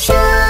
生。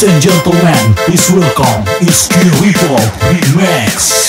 Ladies and gentlemen, it's welcome Iski Report Remix.